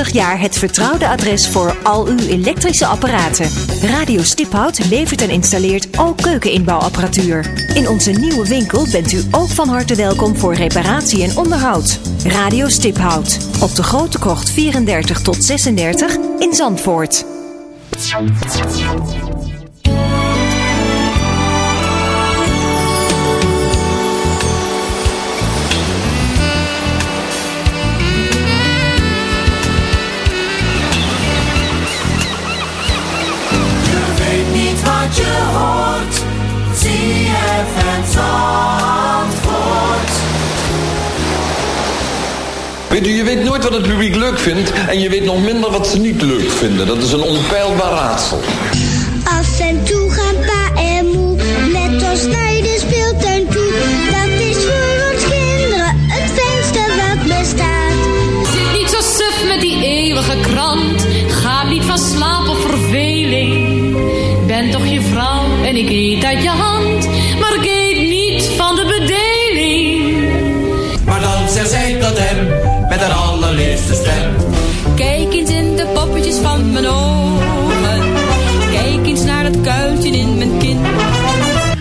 30 jaar het vertrouwde adres voor al uw elektrische apparaten. Radio Stiphout levert en installeert ook keukeninbouwapparatuur. In onze nieuwe winkel bent u ook van harte welkom voor reparatie en onderhoud. Radio Stiphout. Op de Grote Kocht 34 tot 36 in Zandvoort. Weet u, je weet nooit wat het publiek leuk vindt... en je weet nog minder wat ze niet leuk vinden. Dat is een onpeilbaar raadsel. Af en toe en ik eet uit je hand. Maar ik eet niet van de bedeling. Maar dan zegt zij tot hem met haar allerliefste stem. Kijk eens in de poppetjes van mijn ogen. Kijk eens naar het kuiltje in mijn kin.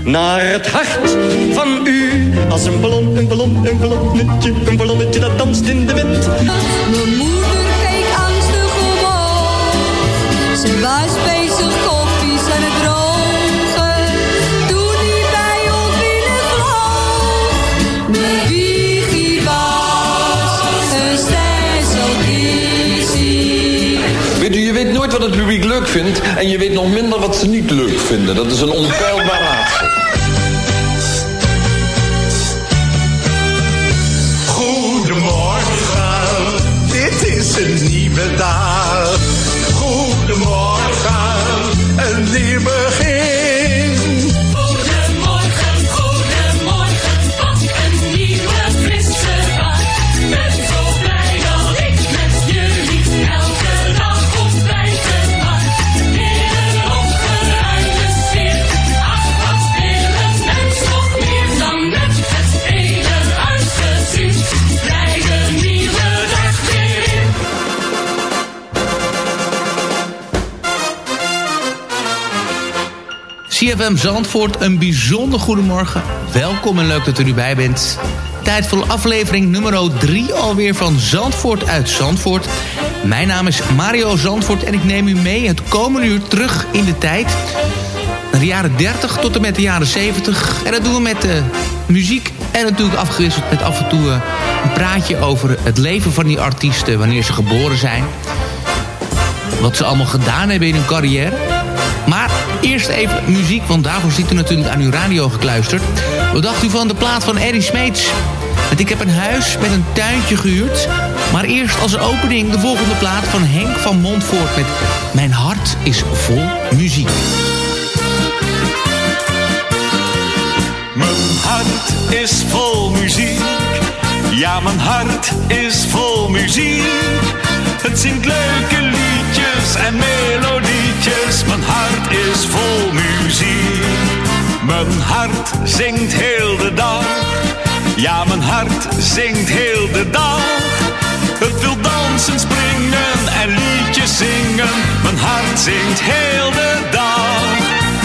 Naar het hart van u. Als een ballon, een ballon, een ballonnetje, een ballonnetje dat danst in de wind. Mijn moeder het publiek leuk vindt... en je weet nog minder wat ze niet leuk vinden. Dat is een onpeilbaar raadsel. Goedemorgen, dit is een nieuwe dag. CFM Zandvoort, een bijzonder goedemorgen. Welkom en leuk dat u erbij bent. Tijd voor aflevering nummer 3 alweer van Zandvoort uit Zandvoort. Mijn naam is Mario Zandvoort en ik neem u mee het komende uur terug in de tijd. Naar de jaren 30 tot en met de jaren 70. En dat doen we met uh, muziek en natuurlijk afgewisseld met af en toe uh, een praatje over het leven van die artiesten... wanneer ze geboren zijn. Wat ze allemaal gedaan hebben in hun carrière. Eerst even muziek, want daarvoor zit u natuurlijk aan uw radio gekluisterd. Wat dacht u van de plaat van Eddie Smeets? Want ik heb een huis met een tuintje gehuurd. Maar eerst als opening de volgende plaat van Henk van Montvoort met Mijn hart is vol muziek. Mijn hart is vol muziek. Ja, mijn hart is vol muziek. Het zingt leuke liedjes en Mijn hart is vol muziek. Mijn hart zingt heel de dag. Ja, mijn hart zingt heel de dag. Het wil dansen, springen en liedjes zingen. Mijn hart zingt heel de dag.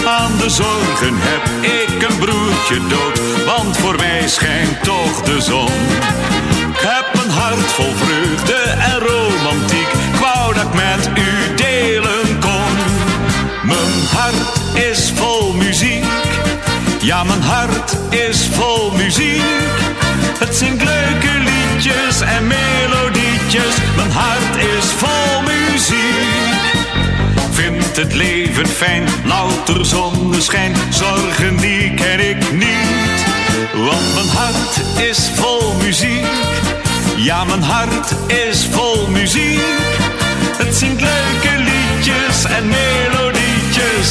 Aan de zorgen heb ik een broertje dood, want voor mij schijnt toch de zon. Ik heb een hart vol vreugde en romantiek, ik wou dat met u hart is vol muziek, ja mijn hart is vol muziek. Het zingt leuke liedjes en melodietjes, mijn hart is vol muziek. Vindt het leven fijn, louter zonneschijn, zorgen die ken ik niet. Want mijn hart is vol muziek, ja mijn hart is vol muziek. Het zingt leuke liedjes en melodietjes,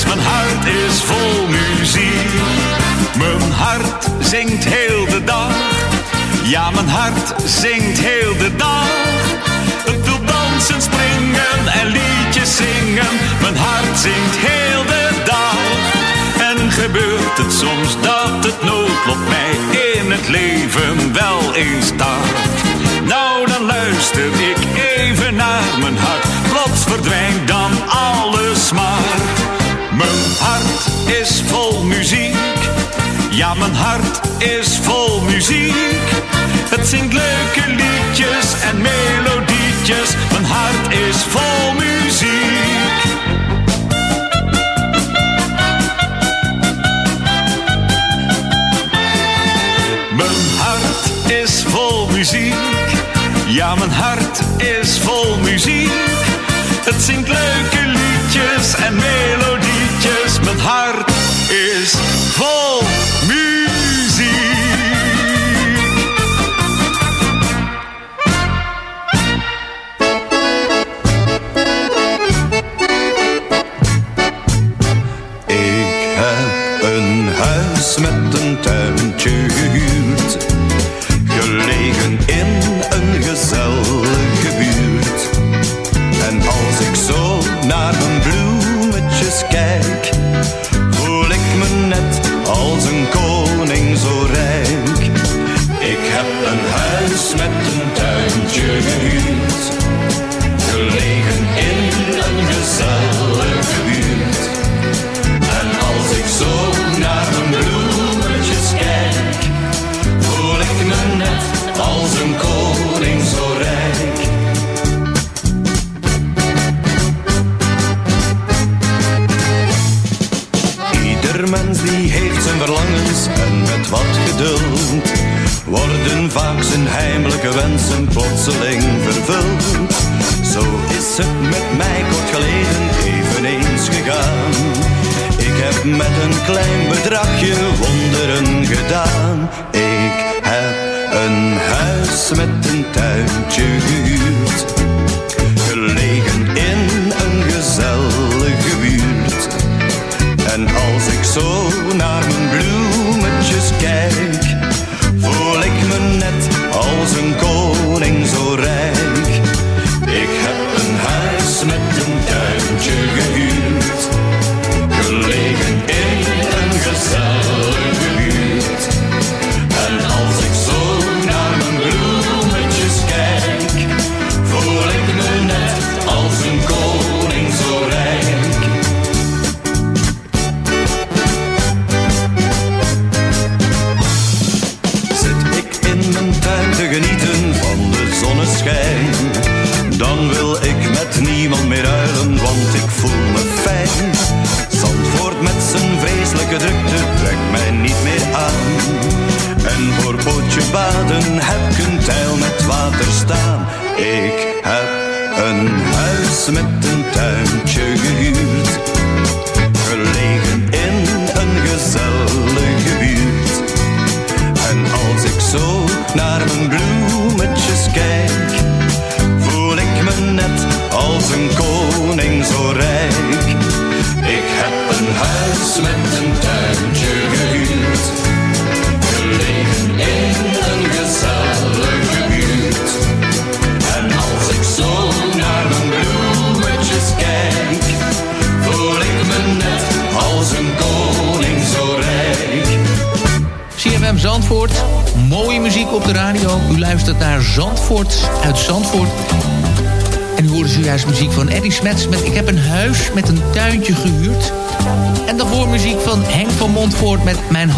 mijn hart is vol muziek. Mijn hart zingt heel de dag, ja mijn hart zingt heel de dag. Het wil dansen, springen en liedjes zingen. Mijn hart zingt heel de dag. En gebeurt het soms dat het noodlot mij in het leven wel eens start. Nou, dan luister ik even naar mijn verdwijnt dan alles maar. Is vol muziek, ja mijn hart is vol muziek. Het zingt leuke liedjes en melodietjes, mijn hart is vol muziek. Mijn hart is vol muziek. Ja, mijn hart is vol muziek. Het zingt leuke liedjes en melodietjes. Mijn hart is vol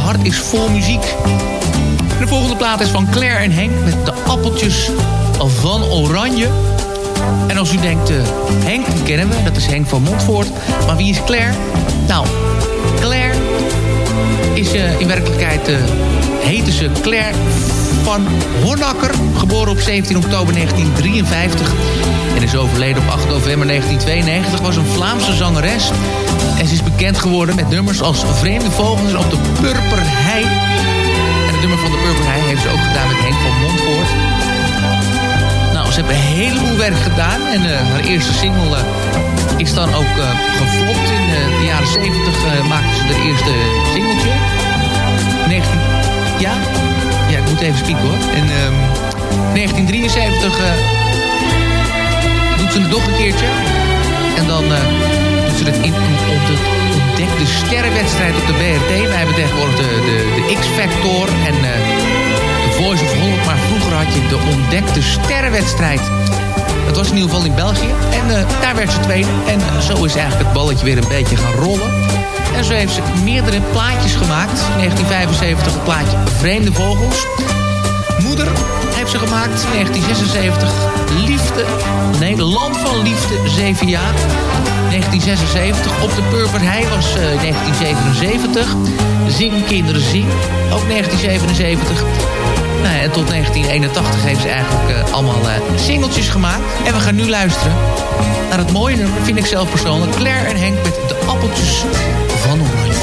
hart is vol muziek. De volgende plaat is van Claire en Henk met De appeltjes van Oranje. En als u denkt, eh, Henk, die kennen we, dat is Henk van Montvoort. Maar wie is Claire? Nou, Claire is eh, in werkelijkheid uh, heette ze Claire van Honakker. Geboren op 17 oktober 1953 en is overleden op 8 november 1992. Was een Vlaamse zangeres. En ze is bekend geworden met nummers als Vreemde Vogels Op de Purperhei. En het nummer van de Purperhei heeft ze ook gedaan met Henk van Montvoort. Nou, ze hebben een heleboel werk gedaan. En uh, haar eerste single uh, is dan ook uh. In de jaren 70 maakte ze haar eerste singeltje. 19... Ja? Ja, ik moet even spieken hoor. In 1973 doet ze het nog een keertje. En dan ze het in op de ontdekte sterrenwedstrijd op de BRT. Wij hebben tegenwoordig de, de, de X-Factor en... Voice of Holland, maar vroeger had je de ontdekte sterrenwedstrijd. Het was in ieder geval in België. En eh, daar werd ze tweede. En zo is eigenlijk het balletje weer een beetje gaan rollen. En zo heeft ze meerdere plaatjes gemaakt. 1975 het plaatje Vreemde Vogels. Moeder heeft ze gemaakt. 1976 Liefde. Nee, Land van Liefde, 7 jaar. 1976. Op de Purperhei was uh, 1977. Zing Kinderen Zing. Ook 1977. Nou, en tot 1981 heeft ze eigenlijk uh, allemaal uh, singeltjes gemaakt. En we gaan nu luisteren naar het mooie nummer, vind ik zelf persoonlijk. Claire en Henk met de appeltjes van Oranje.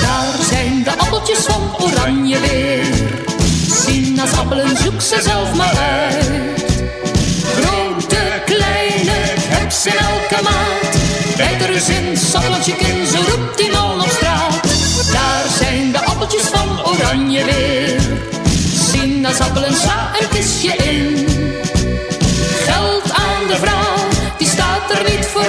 Daar zijn de appeltjes van Oranje weer. Sinaasappelen, zoek ze zelf maar uit. In elke maat. Bijt er eens in, sappeltje in, zo roept die man op straat. Daar zijn de appeltjes van Oranje weer. Sinaasappelen, sla een kistje in. Geld aan de vrouw, die staat er niet voor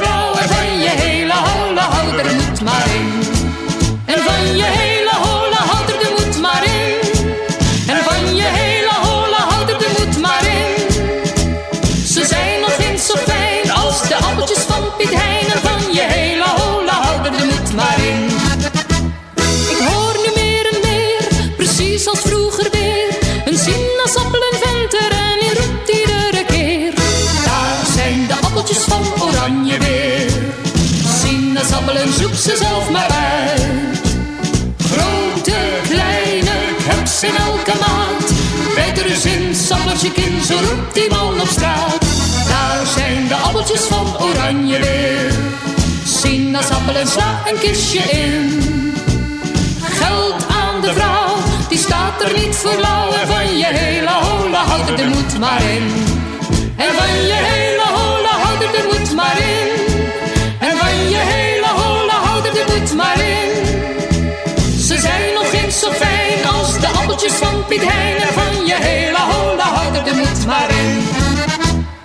ze zelf maar uit. Grote, kleine, heb in elke maat. Bijt er eens in, sappeltje kin, zo roept die man op straat. Daar zijn de appeltjes van Oranje weer. Sinaasappelen, sla een kistje in. Geld aan de vrouw, die staat er niet voor lauw. Van je hele holle houd er de moed maar in. En van je hele moed maar in. Ze zijn nog eens zo fijn als de appeltjes van Piet Hein. En van je hele holle houd er de moed maar in.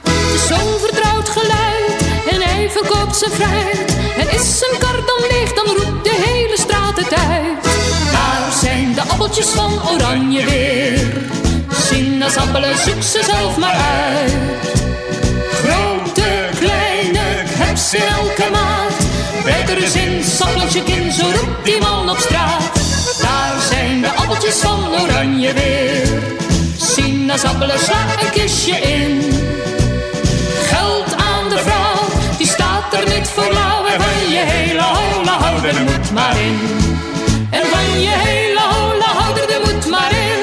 Het zo'n vertrouwd geluid en hij verkoopt zijn fruit. En is zijn kar dan leeg, dan roept de hele straat het uit. Daar zijn de appeltjes van Oranje weer. Sinaasappelen, zoek ze zelf maar uit. Grote, kleine, heb ze elke maat. Bijt er eens in, sappeltje kin, zo die man op straat. Daar zijn de appeltjes van Oranje weer. Sinaasappelen, sla een kistje in. Geld aan de vrouw, die staat er niet voor lauw. En van je hele holle houd er de moed maar in. En van je hele holle houd er de moed maar in.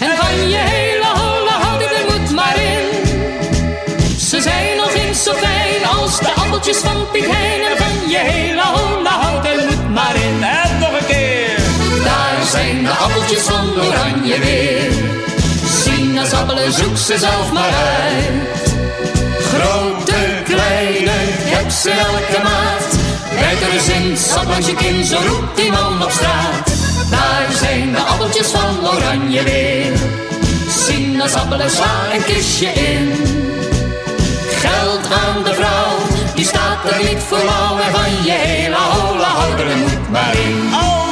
En van je hele holle houd er de moed maar in. Ze zijn nog eens zo fijn als de appeltjes van Piet. Zoek ze zelf maar uit. Grote, kleine, heb ze elke maat. Bijt er eens in, sap langs je kin, zo roept die man op straat. Daar zijn de appeltjes van Oranje weer. Sinaasappelen, sla een kistje in. Geld aan de vrouw, die staat er niet voor. En van je hele holle houd er de moed maar in.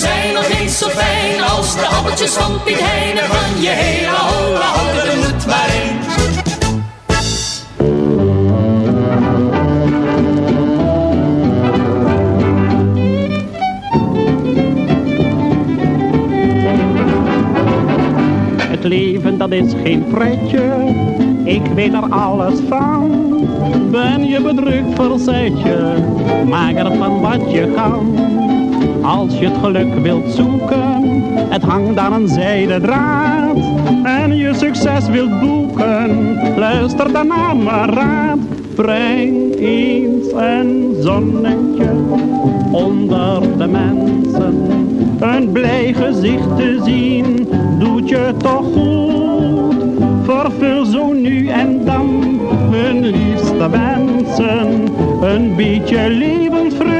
Zijn nog eens zo fijn als de appeltjes van Piet Hein. En van je hele houd er de moed maar. Het leven dat is geen pretje, ik weet er alles van. Ben je bedrukt, verzet je, maak er van wat je kan. Als je het geluk wilt zoeken, het hangt aan een zijden draad. En je succes wilt boeken, luister dan naar mijn raad. Breng eens een zonnetje onder de mensen. Een blij gezicht te zien, doet je toch goed. Vervul zo nu en dan hun liefste wensen. Een beetje levensvreugd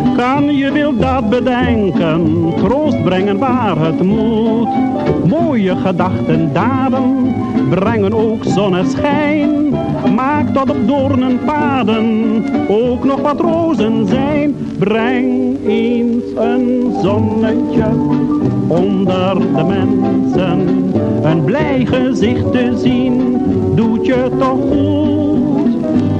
Kan je wil dat bedenken, troost brengen waar het moet. Mooie gedachten, daden, brengen ook zonneschijn. Maak dat op doornen paden ook nog wat rozen zijn. Breng eens een zonnetje onder de mensen. Een blij gezicht te zien, doet je toch goed.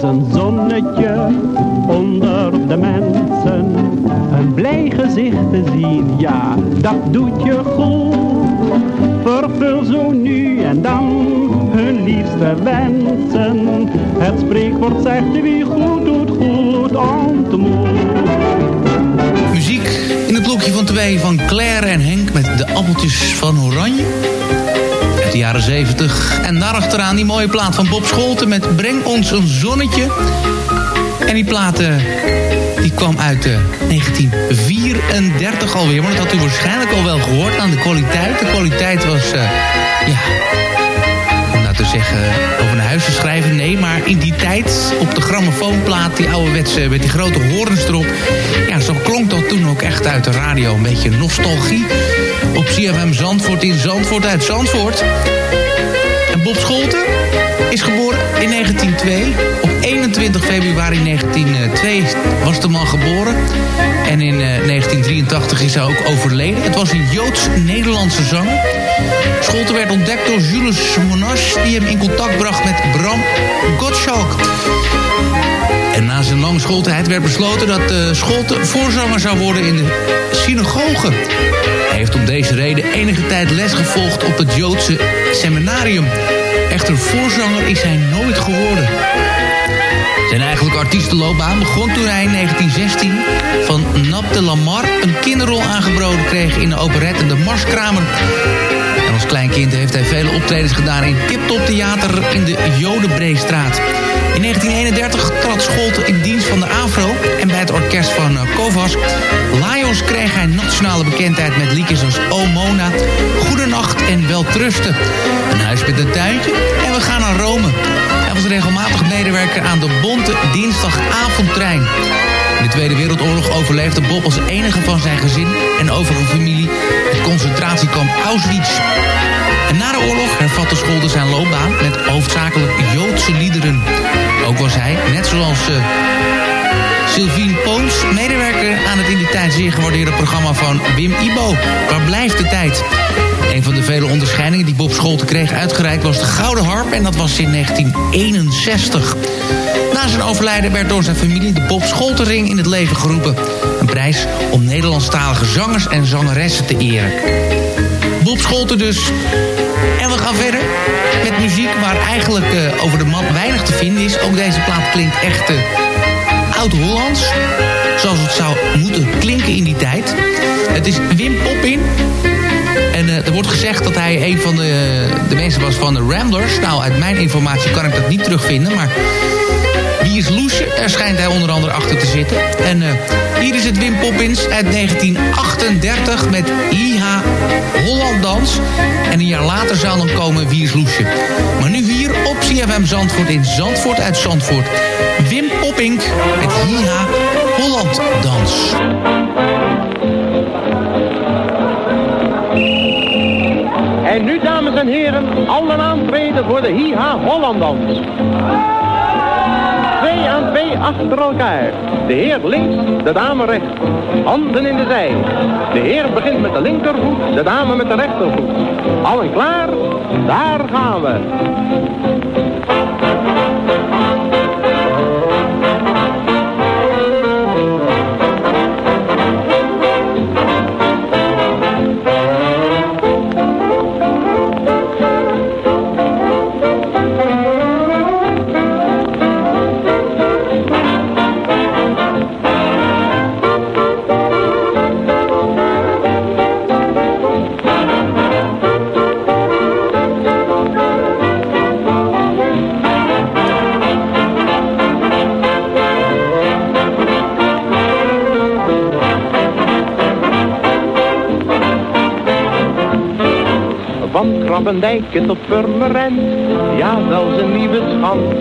Ze een zonnetje onder de mensen. Een blij gezicht te zien, ja, dat doet je goed. Vervul zo nu en dan hun liefste wensen. Het spreekwoord zegt wie goed doet, goed ontmoet. Muziek in het blokje van twee van Claire en Henk met de appeltjes van Oranje. De jaren 70. En daarachteraan die mooie plaat van Bob Scholten met Breng ons een zonnetje. En die plaat die kwam uit eh, 1934 alweer. Maar dat had u waarschijnlijk al wel gehoord aan de kwaliteit. De kwaliteit was, eh, ja, om nou te zeggen, over een huis te schrijven. Nee, maar in die tijd op de grammofoonplaat, die ouderwetse met die grote horens erop. Ja, zo klonk dat toen ook echt uit de radio. Een beetje nostalgie. Op CFM Zandvoort in Zandvoort uit Zandvoort. En Bob Scholten is geboren in 1902. Op 21 februari 1902 was de man geboren. En in eh, 1983 is hij ook overleden. Het was een Joods-Nederlandse zanger. Scholten werd ontdekt door Jules Monash... die hem in contact bracht met Bram Gottschalk. En na zijn lange schooltijd werd besloten dat uh, Scholten voorzanger zou worden in de synagoge. Hij heeft om deze reden enige tijd les gevolgd op het Joodse seminarium. Echter voorzanger is hij nooit geworden. Zijn eigenlijke artiestenloopbaan begon toen hij in 1916 van Nap de Lamar een kinderrol aangeboden kreeg in de operette De Marskramer. En als klein kind heeft hij vele optredens gedaan in Tiptop Theater in de Jodenbreestraat. In 1931 trad Scholte in dienst van de AFRO en bij het orkest van uh, Kovas. Lajos kreeg hij nationale bekendheid met liedjes als O Mona, Goedenacht en Weltrusten. Een huis met een tuintje en we gaan naar Rome. Hij was regelmatig medewerker aan de Bonte Dinsdagavondtrein. De Tweede Wereldoorlog overleefde Bob als enige van zijn gezin en overige familie het concentratiekamp Auschwitz. En na de oorlog hervatte Scholder zijn loopbaan met hoofdzakelijk Joodse liederen. Ook was hij, net zoals uh, Sylvien Poons, medewerker aan het in die tijd zeer gewaardeerde programma van Wim Ibo. Waar blijft de tijd? Een van de vele onderscheidingen die Bob Scholten kreeg uitgereikt was de Gouden Harp en dat was in 1961. Na zijn overlijden werd door zijn familie de Bob Scholtering in het leven geroepen. Een prijs om Nederlandstalige zangers en zangeressen te eren. Bob Scholten dus. En we gaan verder met muziek waar eigenlijk uh, over de man weinig te vinden is. Ook deze plaat klinkt echt uh, oud-Hollands. Zoals het zou moeten klinken in die tijd. Het is Wim Poppin. En uh, er wordt gezegd dat hij een van de, de mensen was van de Ramblers. Nou, uit mijn informatie kan ik dat niet terugvinden, maar... Is Loesje? Daar schijnt hij onder andere achter te zitten. En uh, hier is het Wim Poppins uit 1938 met IH Holland Dans. En een jaar later zou dan komen Wie is Loesje. Maar nu hier op CFM Zandvoort in Zandvoort uit Zandvoort. Wim Poppink met IH Holland Dans. En nu, dames en heren, allen aantreden voor de Hiha Hollandans. Aan twee achter elkaar. De heer links, de dame rechts. Handen in de zij. De heer begint met de linkervoet, de dame met de rechtervoet. Allen klaar? Daar gaan we. Van Krabbendijken tot Purmerend, ja zelfs een nieuwe schand.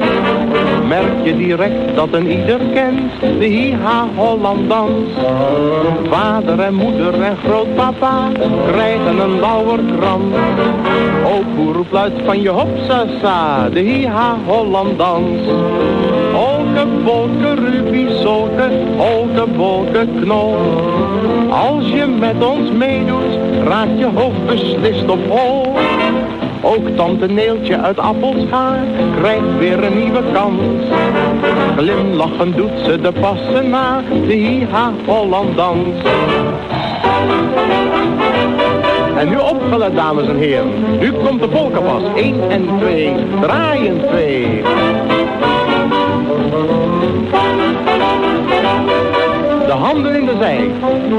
Merk je direct dat een ieder kent, de Hiha Hollandans. Vader en moeder en grootpapa krijgen een lauwerkrant. Ook hoe roept luid van je hopsasa, de Hiha Hollandans. Olke, wolken, ruby, zolke, olke, wolken, knol. Als je met ons meedoet, raakt je hoofd beslist op hol. Ook tante Neeltje uit Appelschaar krijgt weer een nieuwe kans. Glimlachend doet ze de passen na, de Hiha Hollandans. En nu opgelet, dames en heren. Nu komt de polkapas. 1 en 2. Draaien 2. De handen in de zij.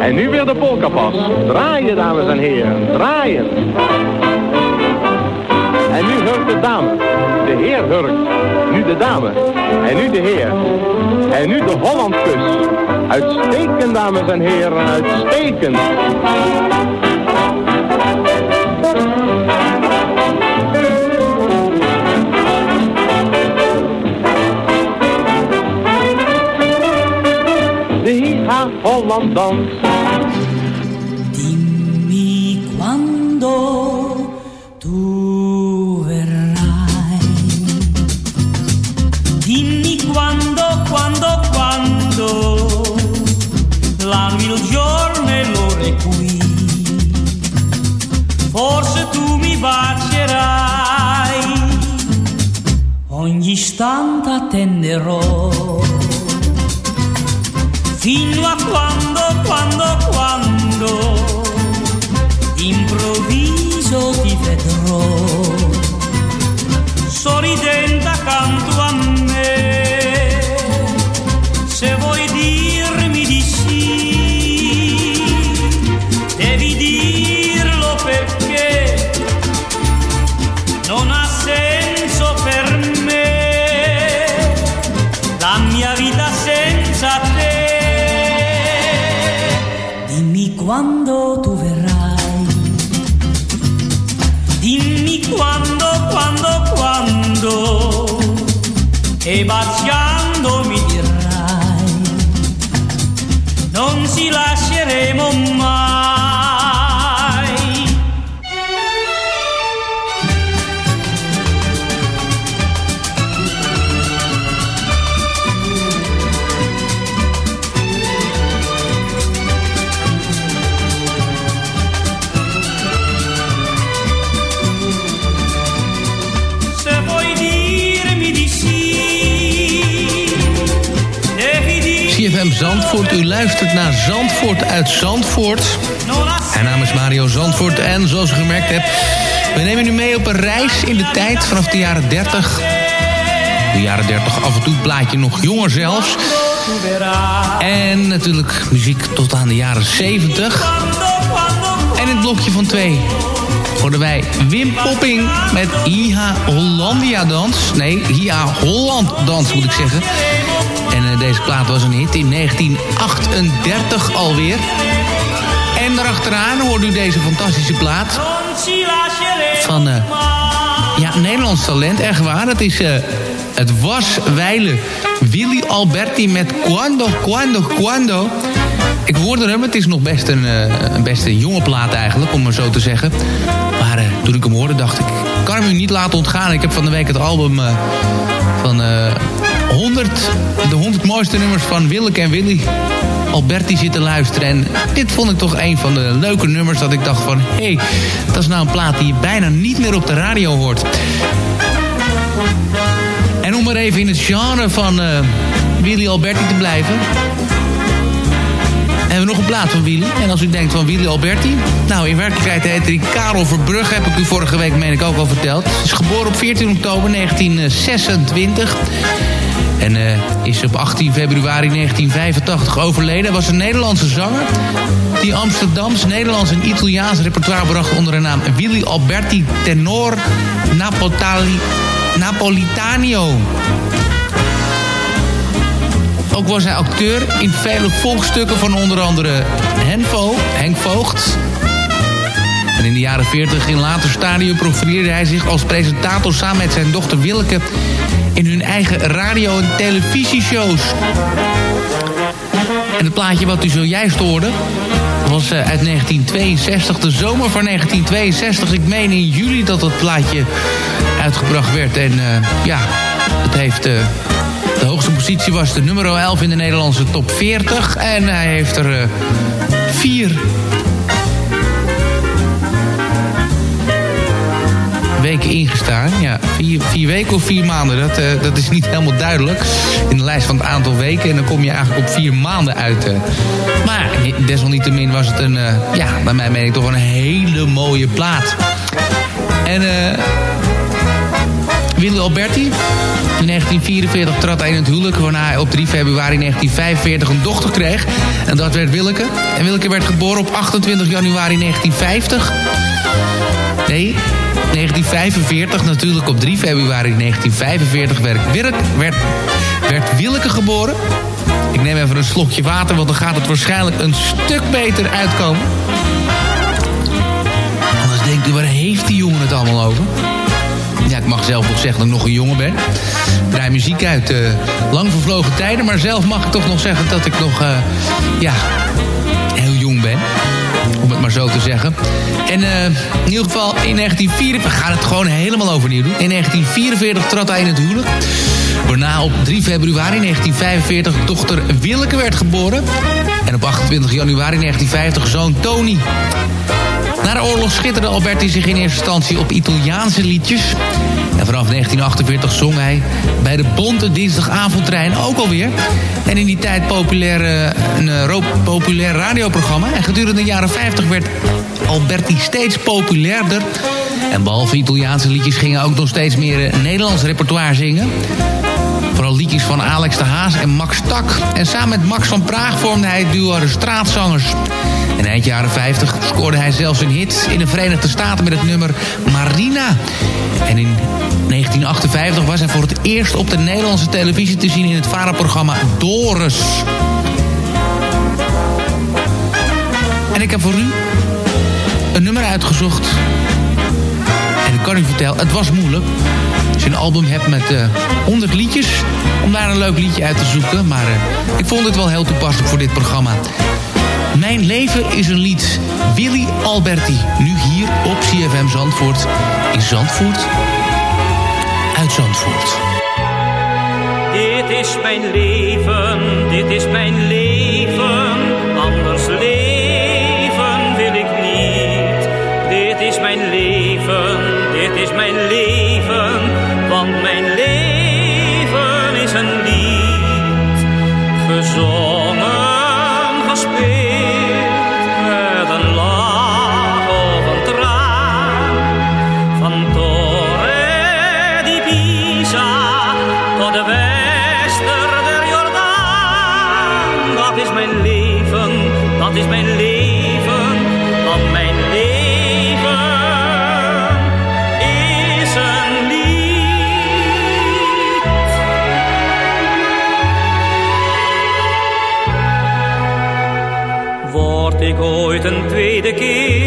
En nu weer de polkapas. Draaien, dames en heren. Draaien. En nu hurkt de dame. De heer hurkt. Nu de dame. En nu de heer. En nu de Hollandkus. Uitstekend, dames en heren. Uitstekend. De Hiha Hollandans. Dimmi quando l'anno, il giorno e l'ora è qui. Forse tu mi bacierai, ogni istante attenderò. Fino a quando, quando, quando improvviso ti vedrò sorridente accanto a me naar Zandvoort uit Zandvoort. Mijn naam is Mario Zandvoort en zoals u gemerkt hebt... we nemen u mee op een reis in de tijd vanaf de jaren 30. De jaren 30 af en toe plaatje nog jonger zelfs. En natuurlijk muziek tot aan de jaren 70. En het blokje van twee hoorden wij Wim Popping met Hiha Hollandia dans. Nee, Hiha Holland dans moet ik zeggen. En eh, deze plaat was een hit in 1938 alweer. En daarachteraan hoorde u deze fantastische plaat van eh, ja, Nederlands talent, echt waar. Is, eh, het was Weile Willy Alberti met Quando, Quando, Quando. Ik hoorde hem, het is nog best een, een jonge plaat eigenlijk, om maar zo te zeggen. Maar Toen ik hem hoorde dacht ik, ik kan hem u niet laten ontgaan. Ik heb van de week het album van 100, de 100 mooiste nummers van Willeke en Willy Alberti zitten luisteren. En dit vond ik toch een van de leuke nummers dat ik dacht van... hé, hey, dat is nou een plaat die je bijna niet meer op de radio hoort. En om maar even in het genre van uh, Willy Alberti te blijven... hebben we nog een plaat van Willy. En als u denkt van Willy Alberti... Nou, in werkelijkheid heet hij Karel Verbrugge. Heb ik u vorige week, meen ik, ook al verteld. Hij is geboren op 14 oktober 1926... En uh, is op 18 februari 1985 overleden. Was een Nederlandse zanger die Amsterdams, Nederlands en Italiaans repertoire bracht onder de naam Willy Alberti Tenor Napotali, Napolitanio. Ook was hij acteur in vele volkstukken van onder andere Henvo, Henk Voogd. En in de jaren 40 in later stadium profileerde hij zich als presentator samen met zijn dochter Willeke in hun eigen radio- en televisieshows. En het plaatje wat u zojuist hoorde... was uh, uit 1962, de zomer van 1962. Ik meen in juli dat dat plaatje uitgebracht werd. En uh, ja, het heeft... Uh, de hoogste positie was de nummer 11 in de Nederlandse top 40. En hij heeft er vier weken ingestaan. Ja, vier, vier weken of vier maanden, dat, uh, dat is niet helemaal duidelijk. In de lijst van het aantal weken. En dan kom je eigenlijk op vier maanden uit. Uh. Maar desalniettemin was het een, uh, ja, bij mij meen ik toch een hele mooie plaat. En eh... Alberti. In 1944 trad hij in het huwelijk... waarna hij op 3 februari 1945 een dochter kreeg. En dat werd Willeke. En Willeke werd geboren op 28 januari 1950. Nee, 1945, natuurlijk op 3 februari 1945 werd, werd, werd, Willeke geboren. Ik neem even een slokje water, want dan gaat het waarschijnlijk een stuk beter uitkomen. Anders denkt u, waar heeft die jongen het allemaal over? Ja, ik mag zelf nog zeggen dat ik nog een jongen ben. Ik draai muziek uit uh, lang vervlogen tijden, maar zelf mag ik toch nog zeggen dat ik nog, uh, ja, heel jong ben maar zo te zeggen. En uh, in ieder geval in 1944, we gaan het gewoon helemaal overnieuw doen. In 1944 trad hij in het huwelijk. Waarna op 3 februari 1945 dochter Willeke werd geboren. En op 28 januari 1950 zoon Tony. Na de oorlog schitterde Alberti zich in eerste instantie op Italiaanse liedjes. En vanaf 1948 zong hij bij de Bonte Dinsdagavondtrein ook alweer. En in die tijd populair, een uh, populair radioprogramma. En gedurende de jaren 50 werd Alberti steeds populairder. En behalve Italiaanse liedjes gingen ook nog steeds meer uh, Nederlands repertoire zingen. Vooral liedjes van Alex de Haas en Max Tak. En samen met Max van Praag vormde hij het duo de Straatzangers. En eind jaren 50 scoorde hij zelfs een hit in de Verenigde Staten met het nummer Marina. En in 1958 was hij voor het eerst op de Nederlandse televisie te zien in het varenprogramma Doris. En ik heb voor u een nummer uitgezocht. En ik kan u vertellen, het was moeilijk. Als je een album hebt met uh, 100 liedjes, om daar een leuk liedje uit te zoeken. Maar uh, ik vond het wel heel toepasselijk voor dit programma. Mijn leven is een lied. Willy Alberti. Nu hier op CFM Zandvoort. In Zandvoort. Uit Zandvoort. Dit is mijn leven, dit is mijn leven. Anders leven wil ik niet. Dit is mijn leven, dit is mijn leven. Een tweede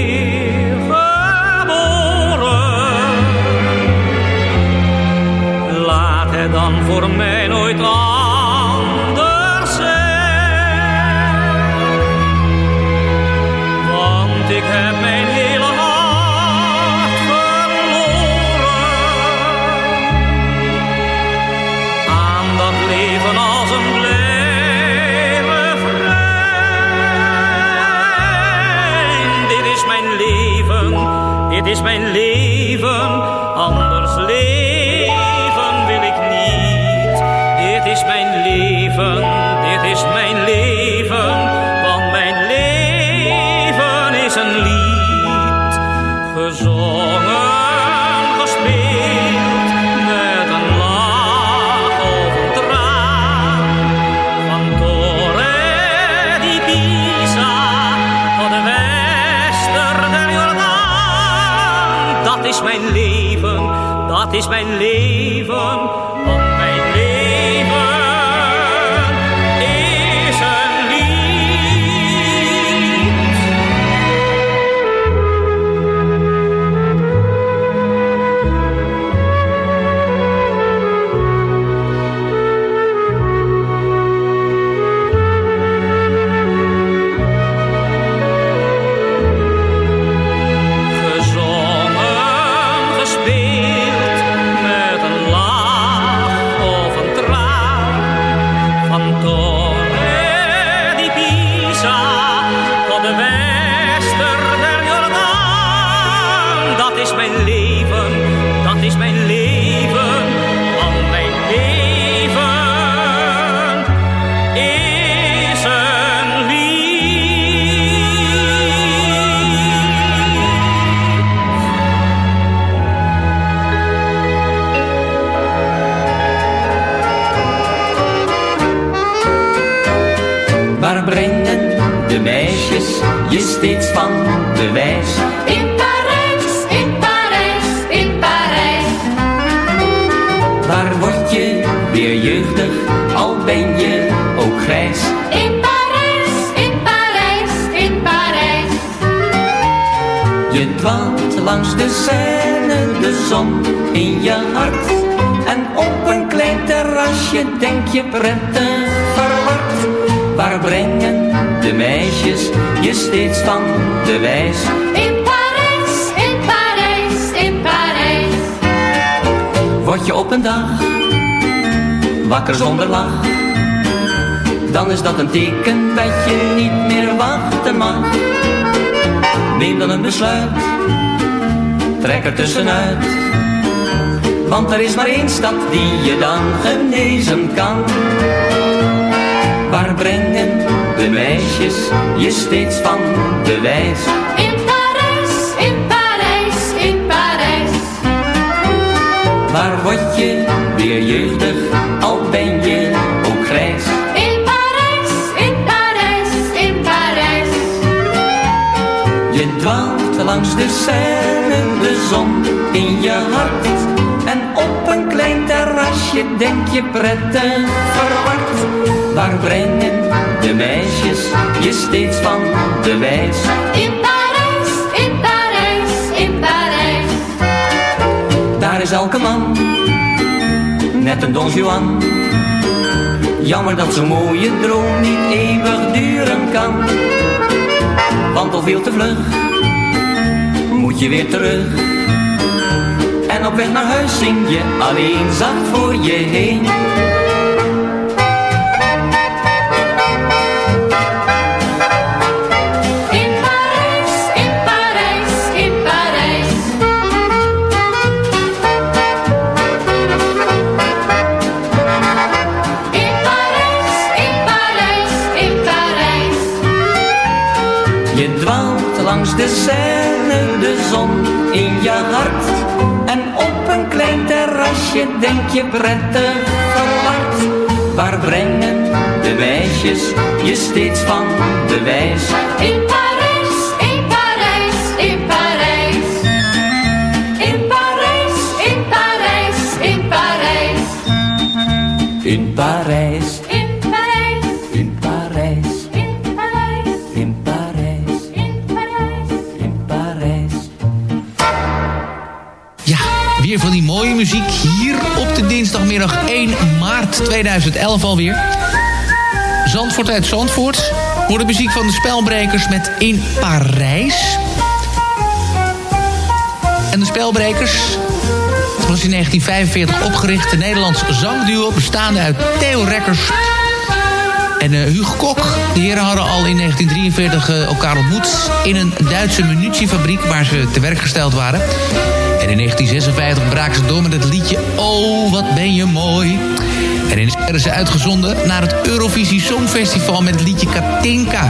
je steeds van de wijs? In Parijs, in Parijs, in Parijs. Waar word je weer jeugdig, al ben je ook grijs? In Parijs, in Parijs, in Parijs. Je dwaalt langs de Seine, de zon in je hart. En op een klein terrasje denk je prettig verward. Waar brengen de meisjes je steeds van de wijs? In Parijs, in Parijs, in Parijs. Word je op een dag wakker zonder lach? Dan is dat een teken dat je niet meer wachten mag. Neem dan een besluit, trek er tussenuit. Want er is maar één stad die je dan genezen kan. Waar brengen de meisjes je steeds van de wijs? In Parijs, in Parijs, in Parijs. Waar word je weer jeugdig, al ben je ook grijs? In Parijs, in Parijs, in Parijs. Je dwaalt langs de Seine, de zon in je hart. En op een klein terrasje denk je prettig verward. Waar brengen de meisjes je steeds van de wijs? In Parijs, in Parijs, in Parijs. Daar is elke man, net een Don Juan. Jammer dat zo'n mooie droom niet eeuwig duren kan. Want al veel te vlug, moet je weer terug. En op weg naar huis zing je alleen zacht voor je heen. Terrasje denk je prettig verward. Waar brengen de meisjes je steeds van de wijs? In Parijs, in Parijs, in Parijs. In Parijs, in Parijs, in Parijs. In Parijs, dinsdagmiddag 1 maart 2011 alweer. Zandvoort uit Zandvoort. Voor de muziek van de Spelbrekers met In Parijs. En de Spelbrekers was in 1945 opgericht. Een Nederlands zangduo bestaande uit Theo Rekkers en eh, Hugo Kok. De heren hadden al in 1943 eh, elkaar ontmoet... in een Duitse munitiefabriek waar ze te werk gesteld waren. En in 1956 braken ze door met het liedje Oh, wat ben je mooi. En in werden ze uitgezonden naar het Eurovisie Songfestival... met het liedje Katinka.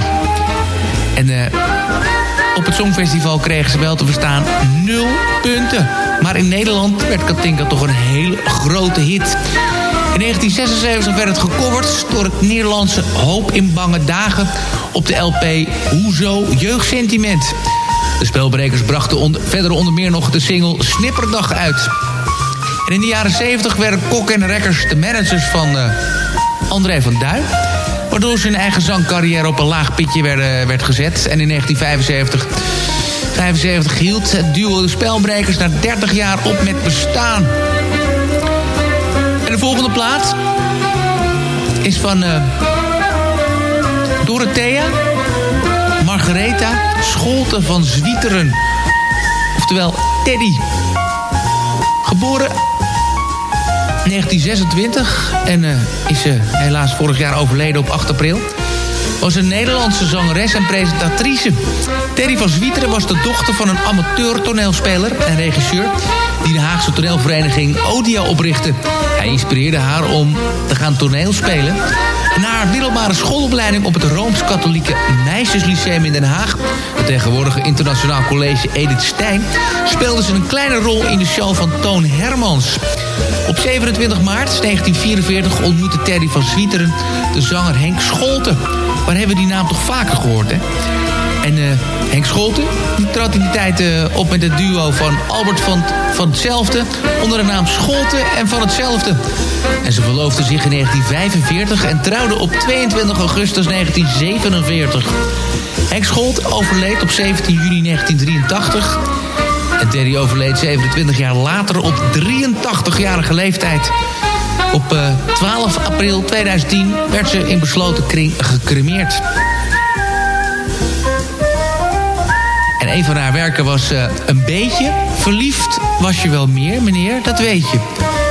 En eh, op het Songfestival kregen ze wel te verstaan nul punten. Maar in Nederland werd Katinka toch een hele grote hit. In 1976 werd het gecoverd door het Nederlandse Hoop in Bange Dagen... op de LP Hoezo Jeugdsentiment. De spelbrekers brachten verder onder meer nog de single Snipperdag uit. En in de jaren 70 werden Kok en Rekkers de managers van eh, André van Duin... waardoor zijn eigen zangcarrière op een laag pitje werd, eh, werd gezet. En in 1975 75 hield het duo de Spelbrekers na 30 jaar op met bestaan. En de volgende plaat is van uh, Dorothea Margaretha Scholte van Zwieteren. Oftewel Teddy. Geboren 1926 en uh, is uh, helaas vorig jaar overleden op 8 april. Was een Nederlandse zangeres en presentatrice. Terry van Zwieteren was de dochter van een amateur toneelspeler en regisseur... die de Haagse toneelvereniging Odia oprichtte. Hij inspireerde haar om te gaan toneelspelen. Na middelbare schoolopleiding op het Rooms-Katholieke Meisjeslyceum in Den Haag... het tegenwoordige internationaal college Edith Stein... speelde ze een kleine rol in de show van Toon Hermans. Op 27 maart 1944 ontmoette Terry van Zwieteren de zanger Henk Scholten. Waar hebben we die naam toch vaker gehoord, hè? En uh, Henk Scholten die in die tijd uh, op met het duo van Albert van, van Hetzelfde... onder de naam Scholten en Van Hetzelfde. En ze verloofden zich in 1945 en trouwden op 22 augustus 1947. Henk Scholt overleed op 17 juni 1983... En Terry overleed 27 jaar later op 83-jarige leeftijd. Op uh, 12 april 2010 werd ze in besloten kring gecremeerd. En een van haar werken was uh, een beetje. Verliefd was je wel meer, meneer, dat weet je.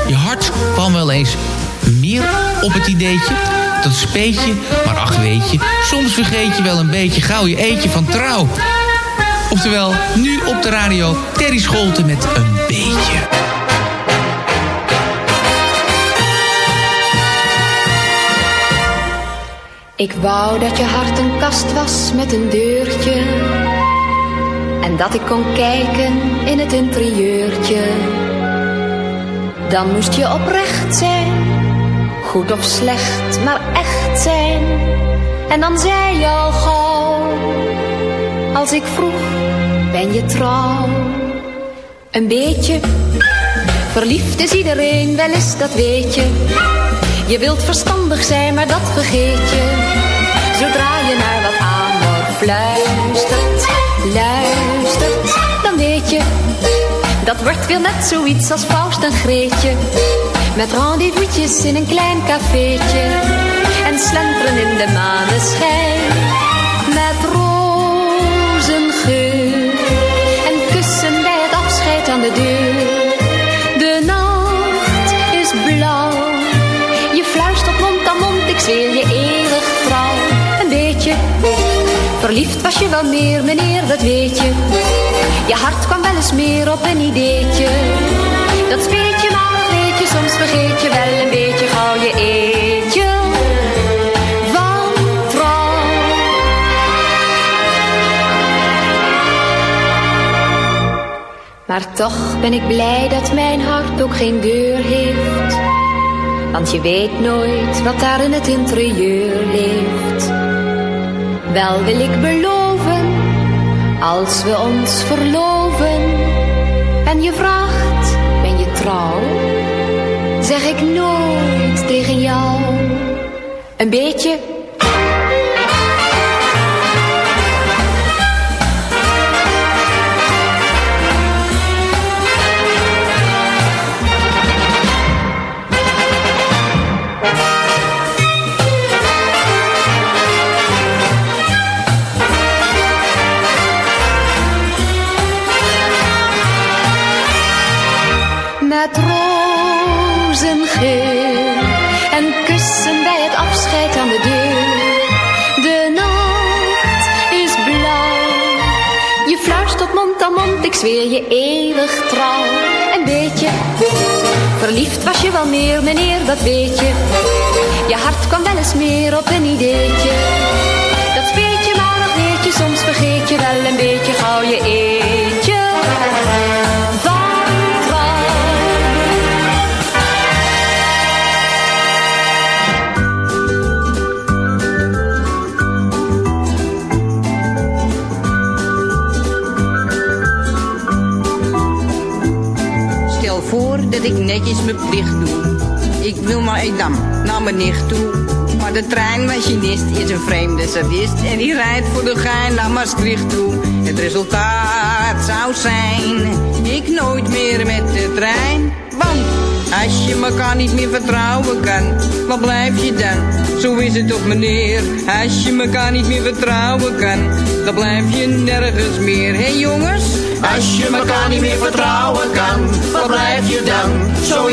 Je hart kwam wel eens meer op het ideetje. Dat speetje, maar ach weet je. Soms vergeet je wel een beetje gauw je eetje van trouw. Oftewel, nu op de radio Terry Scholten met een beetje. Ik wou dat je hart een kast was met een deurtje. En dat ik kon kijken in het interieurtje. Dan moest je oprecht zijn. Goed of slecht, maar echt zijn. En dan zei je al gauw. Als ik vroeg, ben je trouw? Een beetje. Verliefd is iedereen, wel eens, dat weet je. Je wilt verstandig zijn, maar dat vergeet je. Zodra je naar wat amor fluistert, Dat wordt weer net zoiets als Faust en Greetje. Met rendezvous'tjes in een klein cafeetje. En slenteren in de maneschijn. Met rozengeur. En kussen bij het afscheid aan de deur. De nacht is blauw. Je fluistert mond aan mond, ik zweer je eeuwig trouw. Een beetje, verliefd was je wel meer, meneer, dat weet je. Je hart kwam wel eens meer op een ideetje. Dat speet je maar, dat weet je, soms vergeet je wel een beetje gauw je eetje. Van trouw. Maar toch ben ik blij dat mijn hart ook geen deur heeft. Want je weet nooit wat daar in het interieur leeft. Wel wil ik beloven, als we ons verloven. En je vraagt, ben je trouw? Zeg ik nooit tegen jou. Een beetje trouw. Een beetje verliefd was je wel meer, meneer, dat weet je. Je hart kwam wel eens meer op een ideetje. Dat speet je maar nog weet je, soms vergeet je wel een beetje gauw je eetje. Netjes mijn plicht doe. Ik wil maar Edam, naar mijn nicht toe. Maar de treinmachinist is een vreemde sadist. En die rijdt voor de gein naar Maastricht toe. Het resultaat zou zijn, ik nooit meer met de trein. Want als je elkaar niet meer vertrouwen kan, waar blijf je dan? Zo is het toch meneer, als je elkaar niet meer vertrouwen kan, dan blijf je nergens meer. Hé jongens? Als je elkaar niet meer vertrouwen kan,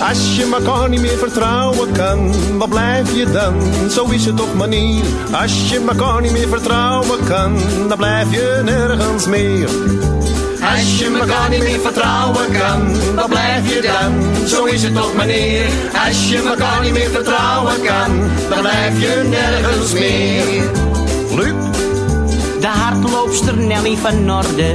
Als je elkaar niet meer vertrouwen kan, waar blijf je dan? Zo is het op manier. Als je elkaar niet meer vertrouwen kan, dan blijf je nergens meer. Als je elkaar niet meer vertrouwen kan, wat blijf je dan? Zo is het toch meneer. Als je elkaar niet meer vertrouwen kan, dan blijf je nergens meer. Luc? De hardloopster Nelly van Norde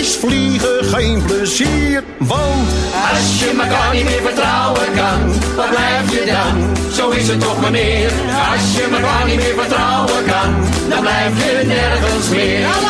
is vliegen geen plezier, want Als je elkaar niet meer vertrouwen kan, waar blijf je dan? Zo is het toch meneer. Als je elkaar niet meer vertrouwen kan, dan blijf je nergens meer.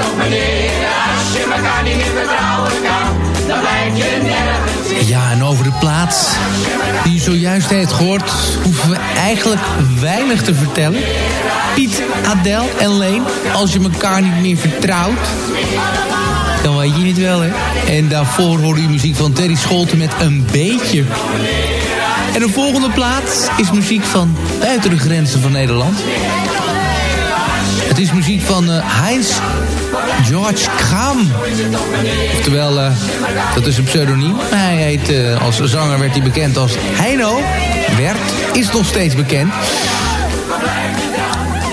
Als je elkaar niet meer vertrouwen dan je nergens. Ja, en over de plaats die u zojuist heeft gehoord... hoeven we eigenlijk weinig te vertellen. Piet, Adel en Leen, als je elkaar niet meer vertrouwt... dan weet je het wel, hè? En daarvoor hoorde u muziek van Terry Scholten met Een Beetje. En de volgende plaats is muziek van buiten de grenzen van Nederland. Het is muziek van eh, Heinz George Kram. Oftewel, eh, dat is een pseudoniem. Hij heet, eh, als zanger werd hij bekend als Heino. Werd, is nog steeds bekend.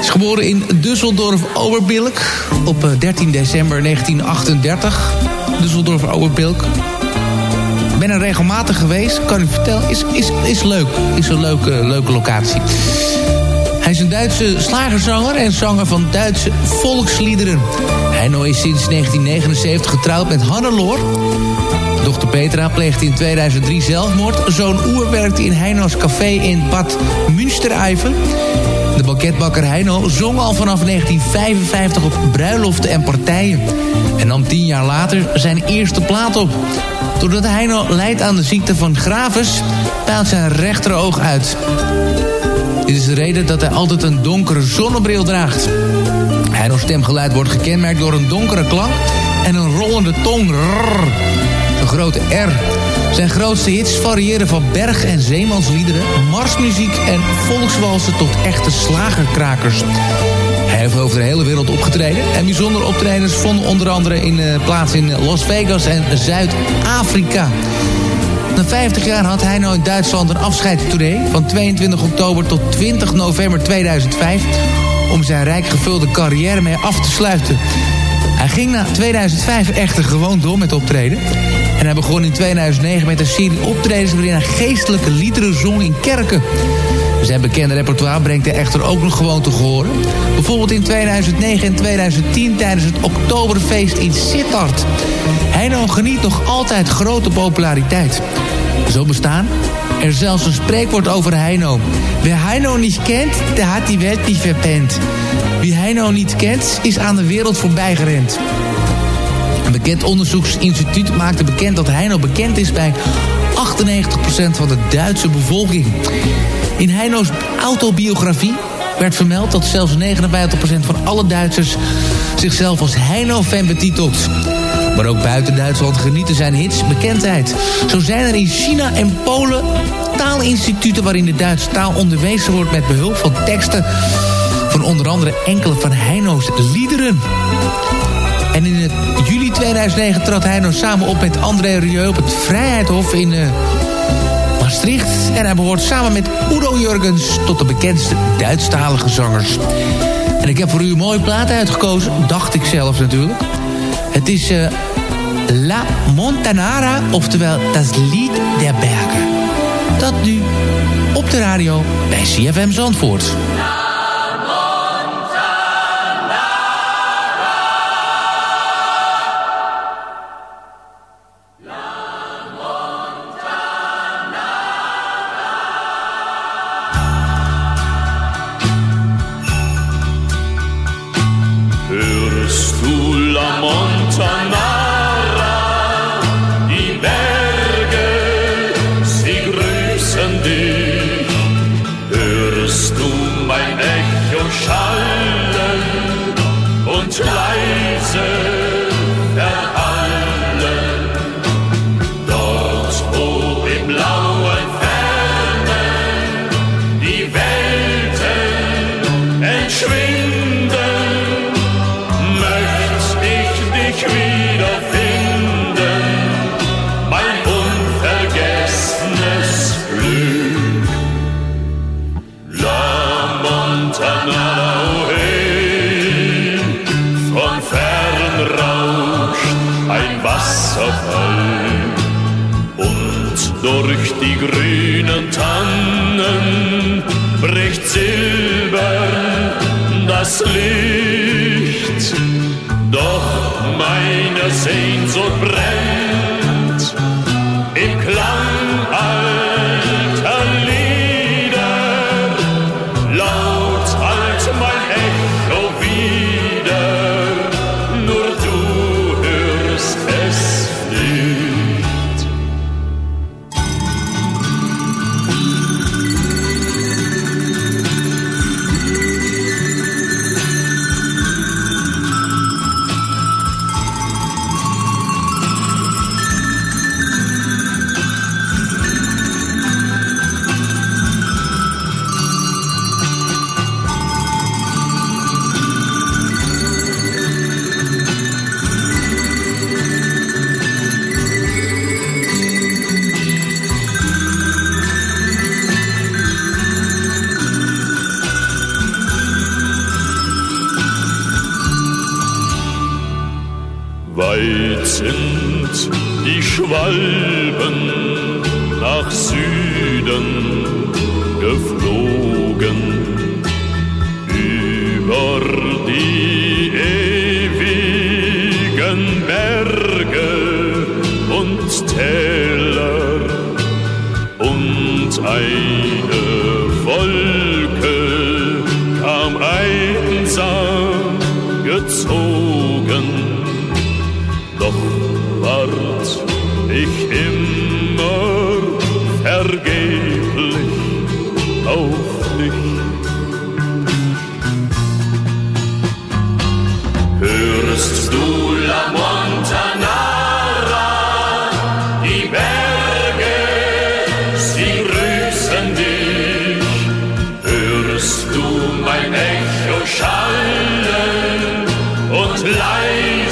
Is geboren in Düsseldorf-Oberbilk op eh, 13 december 1938. Düsseldorf-Oberbilk. Ben er regelmatig geweest, kan ik vertellen. Is, is, is leuk. Is een leuke, leuke locatie. Hij is een Duitse slagerzanger en zanger van Duitse volksliederen. Heino is sinds 1979 getrouwd met Hannelore. Dochter Petra pleegde in 2003 zelfmoord. Zoon Oer werkte in Heino's café in Bad Münstereifel. De banketbakker Heino zong al vanaf 1955 op bruiloften en partijen. En nam tien jaar later zijn eerste plaat op. Doordat Heino lijdt aan de ziekte van Graves, peilt zijn rechteroog uit. Dit is de reden dat hij altijd een donkere zonnebril draagt. Heino's stemgeluid wordt gekenmerkt door een donkere klank en een rollende tong. Een grote R. Zijn grootste hits variëren van berg- en zeemansliederen, marsmuziek en volkswalsen tot echte slagerkrakers. Hij heeft over de hele wereld opgetreden. En bijzondere optredens vonden onder andere in, eh, plaats in Las Vegas en Zuid-Afrika. Na 50 jaar had hij nou in Duitsland een afscheidstournee... van 22 oktober tot 20 november 2005... om zijn rijk gevulde carrière mee af te sluiten. Hij ging na 2005 echter gewoon door met optreden. En hij begon in 2009 met een serie optredens... waarin hij geestelijke liederen zong in kerken. Zijn bekende repertoire brengt hij echter ook nog gewoon te horen. Bijvoorbeeld in 2009 en 2010 tijdens het Oktoberfeest in Sittard. Heino geniet nog altijd grote populariteit. Zo bestaan er zelfs een spreekwoord over Heino. Wie Heino niet kent, der had die wet niet verpend. Wie Heino niet kent, is aan de wereld voorbij gerend. Een bekend onderzoeksinstituut maakte bekend dat Heino bekend is bij 98% van de Duitse bevolking. In Heino's autobiografie werd vermeld dat zelfs 59% van alle Duitsers zichzelf als Heino-fan betitelt. Maar ook buiten Duitsland genieten zijn hits bekendheid. Zo zijn er in China en Polen taalinstituten... waarin de Duitse taal onderwezen wordt met behulp van teksten... van onder andere enkele van Heino's liederen. En in juli 2009 trad Heino samen op met André Rieu... op het Vrijheidhof in uh, Maastricht. En hij behoort samen met Udo Jurgens... tot de bekendste Duitsstalige zangers. En ik heb voor u een mooie plaat uitgekozen. Dacht ik zelf natuurlijk. Het is uh, La Montanara, oftewel Das Lied der Bergen. Dat nu op de radio bij CFM Zandvoort.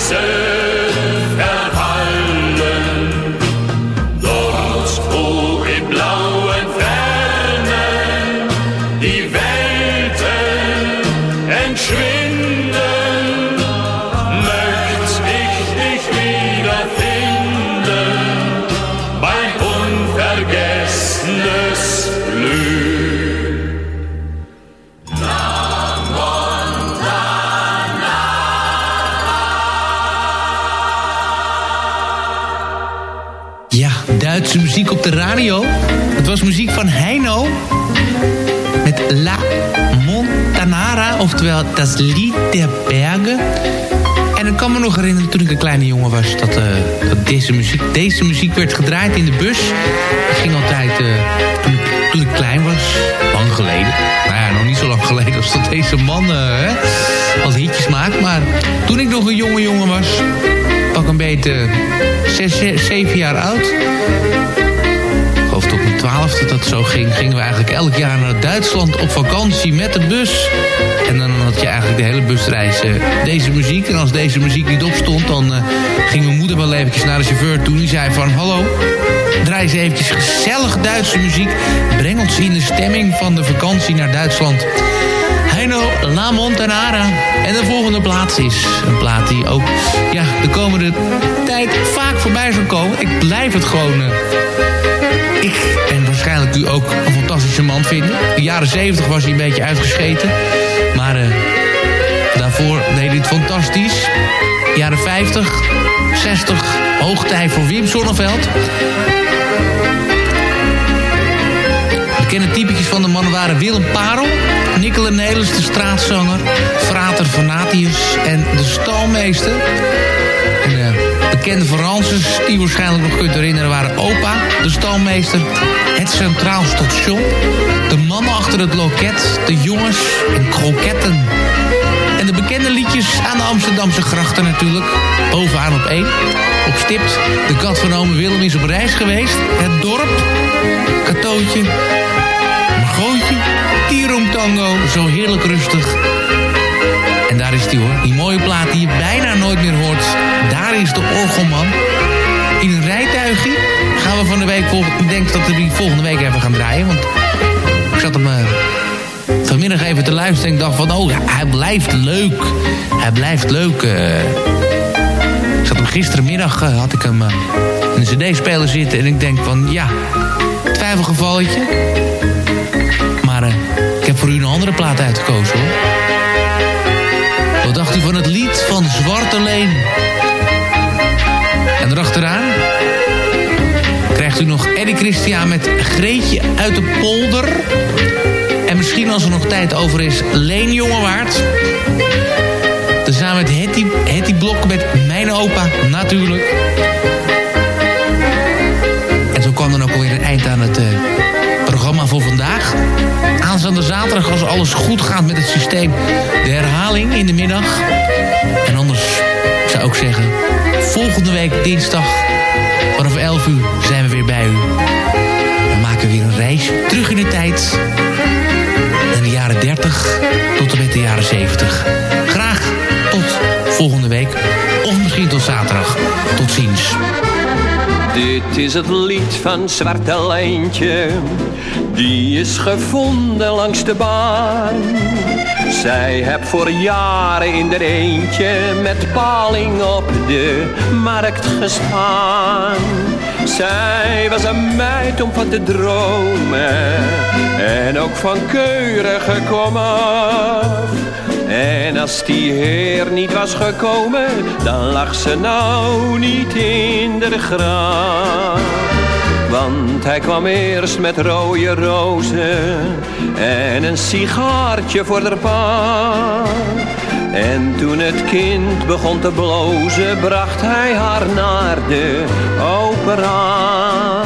Say muziek van Heino. Met La Montanara, oftewel Das Lied der Berge. En ik kan me nog herinneren toen ik een kleine jongen was... dat, eh, dat deze, muziek, deze muziek werd gedraaid in de bus. Ik ging altijd, eh, toen, ik, klein was, lang geleden. Nou ja, nog niet zo lang geleden als dat deze man eh, hè, hitjes maakt. Maar toen ik nog een jonge jongen was, pak een beetje zeven jaar oud. Tot mijn twaalfde dat het zo ging. Gingen we eigenlijk elk jaar naar Duitsland op vakantie met de bus. En dan had je eigenlijk de hele busreis eh, deze muziek. En als deze muziek niet opstond, dan eh, ging mijn moeder wel eventjes naar de chauffeur toe. Die zei van, hallo, draai eens eventjes gezellig Duitse muziek. Breng ons in de stemming van de vakantie naar Duitsland. Heino La Montanara. En de volgende plaats is een plaat die ook ja, de komende tijd vaak voorbij zal komen. Ik blijf het gewoon... eh, ik en waarschijnlijk u ook een fantastische man vinden. In de jaren 70 was hij een beetje uitgescheten. Maar eh, daarvoor deed hij het fantastisch. Jaren 50, 60, hoogtij voor Wim Sonneveld. Bekende typetjes van de man waren Willem Parel... Nicola Nelis, de straatzanger... Frater Vanatius en de stalmeester... En, eh, bekende verrances die waarschijnlijk nog kunt herinneren waren Opa, de stalmeester, het Centraal Station, de man achter het loket, de jongens en kroketten. En de bekende liedjes aan de Amsterdamse grachten natuurlijk. Bovenaan op één. Op stipt. De kat van ome Willem is op reis geweest. Het dorp. Katootje. Margootje. Tierom tango. Zo heerlijk rustig. En daar is die hoor. Die mooie plaat die je bijna nooit meer hoort. Daar is de orgelman. In een rijtuigje gaan we van de week... vol- Ik denk dat we die volgende week even gaan draaien. Want ik zat hem... eh, vanmiddag even te luisteren en ik dacht van... oh, hij blijft leuk. Hij blijft leuk. eh. Ik zat hem gisterenmiddag, eh, had ik hem in de cd-speler zitten... en ik denk van, ja, twijfelgevalletje. Maar ik heb voor u een andere plaat uitgekozen, hoor. Wat dacht u van het lied van Zwarte Leen? En erachteraan krijgt u nog Eddie Christian met Greetje uit de polder... En misschien als er nog tijd over is, Leen Jongewaard. Tezamen met Hetty, Hetty Blok met Mijn Opa, natuurlijk. En zo kwam dan ook alweer een eind aan het eh, programma voor vandaag. Aanstaande zaterdag, als alles goed gaat met het systeem... de herhaling in de middag. En anders zou ik zeggen... volgende week dinsdag vanaf 11 uur zijn we weer bij u. We maken weer een reis terug in de tijd in de jaren 30 tot en met de jaren 70. Graag tot volgende week. Of misschien tot zaterdag. Tot ziens. Dit is het lied van Zwarte Lijntje, die is gevonden langs de baan. Zij heb voor jaren in de eentje met paling op de markt gestaan. Zij was een meid om van te dromen en ook van keurige komaf. En als die heer niet was gekomen, dan lag ze nou niet in de graaf. Want hij kwam eerst met rode rozen en een sigaartje voor de pa. En toen het kind begon te blozen, bracht hij haar naar de opera.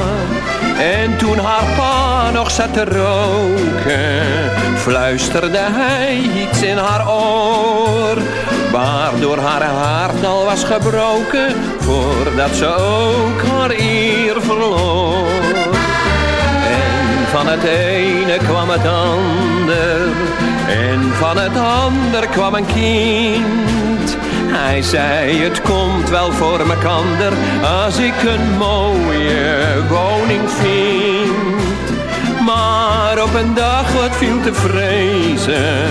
En toen haar pa nog zat te roken, fluisterde hij iets in haar oor. Waardoor haar hart al was gebroken, voordat ze ook haar eer verloor. En van het ene kwam het ander, en van het ander kwam een kind. Hij zei het komt wel voor mekander als ik een mooie woning vind. Maar op een dag wat viel te vrezen,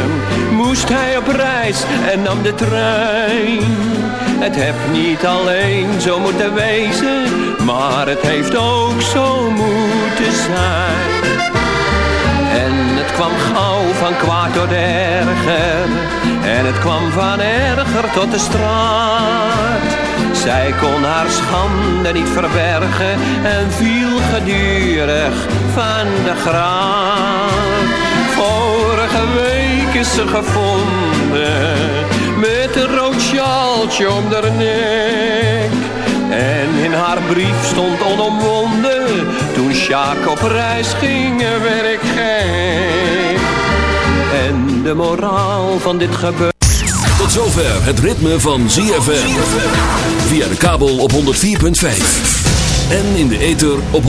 moest hij op reis en nam de trein. Het heeft niet alleen zo moeten wezen, maar het heeft ook zo moeten zijn. En het kwam gauw van kwaad tot erger. En het kwam van erger tot de straat. Zij kon haar schande niet verbergen en viel gedurig van de graad. Vorige week is ze gevonden met een rood sjaaltje om haar nek. En in haar brief stond onomwonden, toen Sjaak op reis ging, werd ik gek. En de moraal van dit gebeuren... Tot zover het ritme van ZFM. Via de kabel op 104.5. En in de ether op 106.9.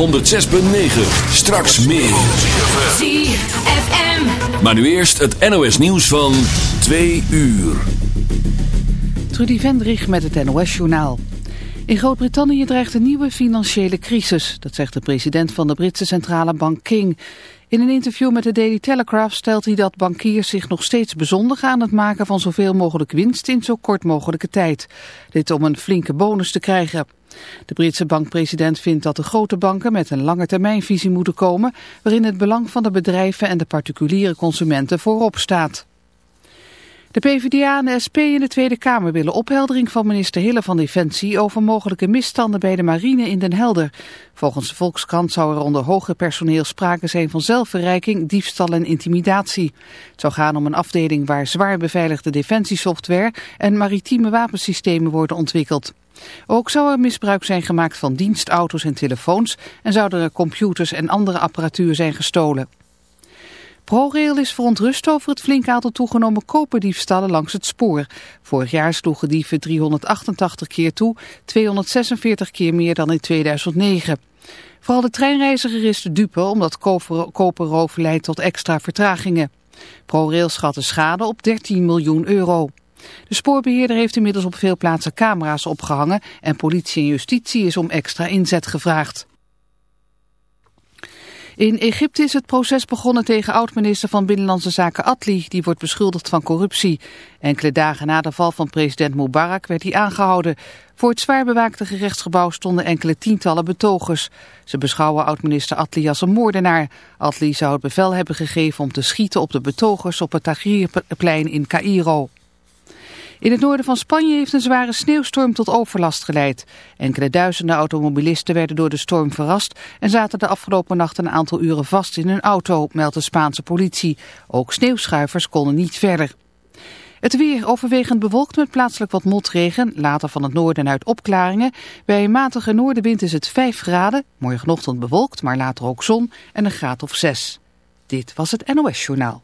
Straks meer. ZFM. Maar nu eerst het NOS nieuws van 2 uur. Trudy Vendrich met het NOS-journaal. In Groot-Brittannië dreigt een nieuwe financiële crisis. Dat zegt de president van de Britse centrale bank King. In een interview met de Daily Telegraph stelt hij dat bankiers zich nog steeds bezondigen aan het maken van zoveel mogelijk winst in zo kort mogelijke tijd. Dit om een flinke bonus te krijgen. De Britse bankpresident vindt dat de grote banken met een lange termijnvisie moeten komen, waarin het belang van de bedrijven en de particuliere consumenten voorop staat. De PvdA en de SP in de Tweede Kamer willen opheldering van minister Hille van Defensie over mogelijke misstanden bij de marine in Den Helder. Volgens de Volkskrant zou er onder hoger personeel sprake zijn van zelfverrijking, diefstal en intimidatie. Het zou gaan om een afdeling waar zwaar beveiligde defensiesoftware en maritieme wapensystemen worden ontwikkeld. Ook zou er misbruik zijn gemaakt van dienstauto's en telefoons en zouden er computers en andere apparatuur zijn gestolen. ProRail is verontrust over het flink aantal toegenomen koperdiefstallen langs het spoor. Vorig jaar sloegen dieven 388 keer toe, 246 keer meer dan in 2009. Vooral de treinreiziger is te dupe omdat koper, leidt tot extra vertragingen. ProRail schat de schade op 13 miljoen euro. De spoorbeheerder heeft inmiddels op veel plaatsen camera's opgehangen en politie en justitie is om extra inzet gevraagd. In Egypte is het proces begonnen tegen oud-minister van Binnenlandse Zaken Atli, die wordt beschuldigd van corruptie. Enkele dagen na de val van president Mubarak werd hij aangehouden. Voor het zwaar bewaakte gerechtsgebouw stonden enkele tientallen betogers. Ze beschouwen oud-minister Atli als een moordenaar. Atli zou het bevel hebben gegeven om te schieten op de betogers op het Tahrirplein in Cairo. In het noorden van Spanje heeft een zware sneeuwstorm tot overlast geleid. Enkele duizenden automobilisten werden door de storm verrast en zaten de afgelopen nacht een aantal uren vast in hun auto, meldt de Spaanse politie. Ook sneeuwschuivers konden niet verder. Het weer overwegend bewolkt met plaatselijk wat motregen, later van het noorden uit opklaringen. Bij een matige noordenwind is het 5 graden, morgenochtend bewolkt, maar later ook zon en een graad of 6. Dit was het NOS Journaal.